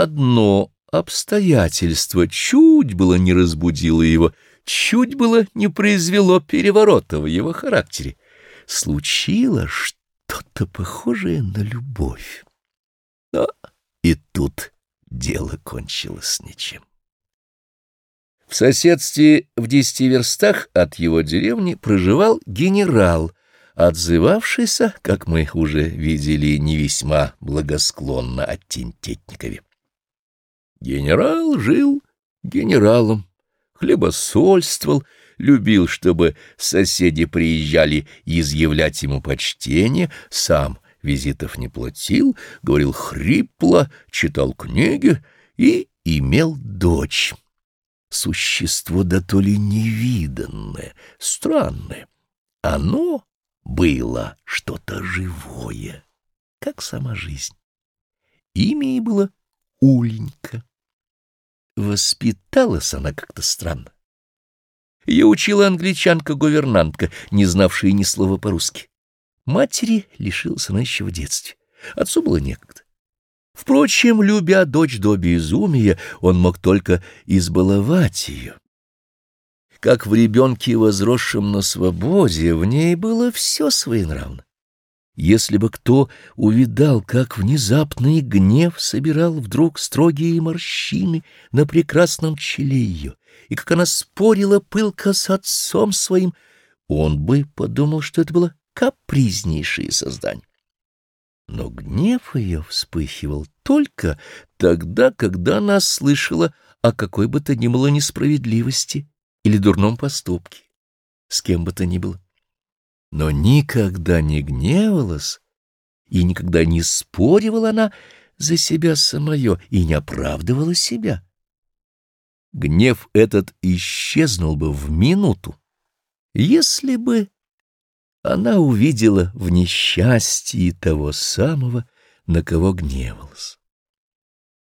Одно обстоятельство чуть было не разбудило его, чуть было не произвело переворота в его характере. Случилось что-то похожее на любовь. Но и тут дело кончилось ничем. В соседстве в десяти верстах от его деревни проживал генерал, отзывавшийся, как мы уже видели, не весьма благосклонно от Тинтетникове. Генерал жил генералом, хлебосольствовал, любил, чтобы соседи приезжали изъявлять ему почтение, сам визитов не платил, говорил хрипло, читал книги и имел дочь. Существо да то ли невиданное, странное. Оно было что-то живое, как сама жизнь. Имя ей было Уленька. Воспиталась она как-то странно. Ее учила англичанка-гувернантка, не знавшая ни слова по-русски. Матери лишилась она еще в детстве. Отцу было некогда. Впрочем, любя дочь до безумия, он мог только избаловать ее. Как в ребенке, возросшем на свободе, в ней было все своенравно. Если бы кто увидал, как внезапный гнев собирал вдруг строгие морщины на прекрасном челе ее, и как она спорила пылко с отцом своим, он бы подумал, что это было капризнейшее создание. Но гнев ее вспыхивал только тогда, когда она слышала о какой бы то ни было несправедливости или дурном поступке, с кем бы то ни было но никогда не гневалась и никогда не споривала она за себя самое и не оправдывала себя. Гнев этот исчезнул бы в минуту, если бы она увидела в несчастье того самого, на кого гневалась.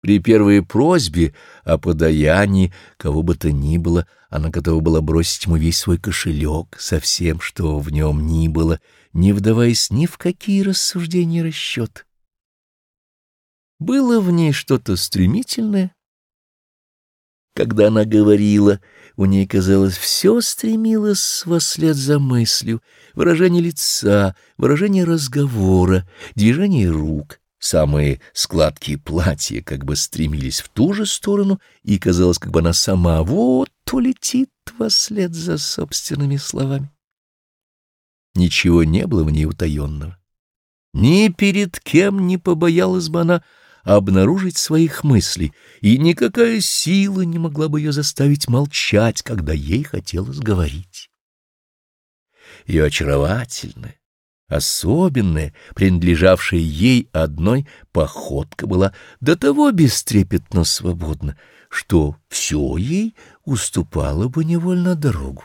При первой просьбе о подаянии кого бы то ни было, она готова была бросить ему весь свой кошелек со всем, что в нем ни было, не вдаваясь ни в какие рассуждения и. Было в ней что-то стремительное. Когда она говорила, у ней, казалось, все стремилось вслед за мыслью, выражение лица, выражение разговора, движение рук — Самые складки платья как бы стремились в ту же сторону, и казалось, как бы она сама вот улетит вслед за собственными словами. Ничего не было в ней утаенного. Ни перед кем не побоялась бы она обнаружить своих мыслей, и никакая сила не могла бы ее заставить молчать, когда ей хотелось говорить. Ее очаровательная, особенная, принадлежавшая ей одной, походка была до того бестрепетно свободна, что все ей уступало бы невольно дорогу.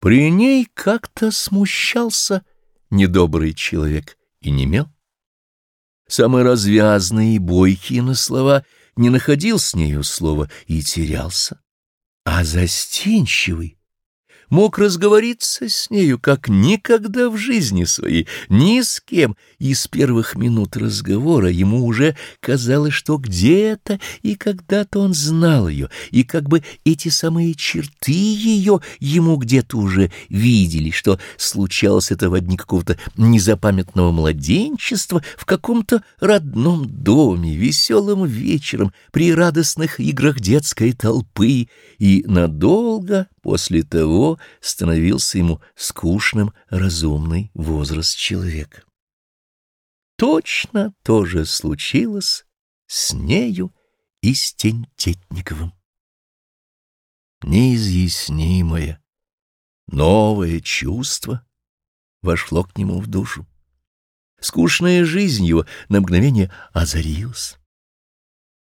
При ней как-то смущался недобрый человек и не мел. Самый развязный и бойкий на слова не находил с нею слова и терялся, а застенчивый мог разговориться с нею, как никогда в жизни своей, ни с кем, и с первых минут разговора ему уже казалось, что где-то и когда-то он знал ее, и как бы эти самые черты ее ему где-то уже видели, что случалось это в одни какого-то незапамятного младенчества в каком-то родном доме, веселым вечером, при радостных играх детской толпы, и надолго после того становился ему скучным разумный возраст человека. Точно то же случилось с нею и с Тентетниковым. Неизъяснимое, новое чувство вошло к нему в душу. Скучная жизнь его на мгновение озарилась.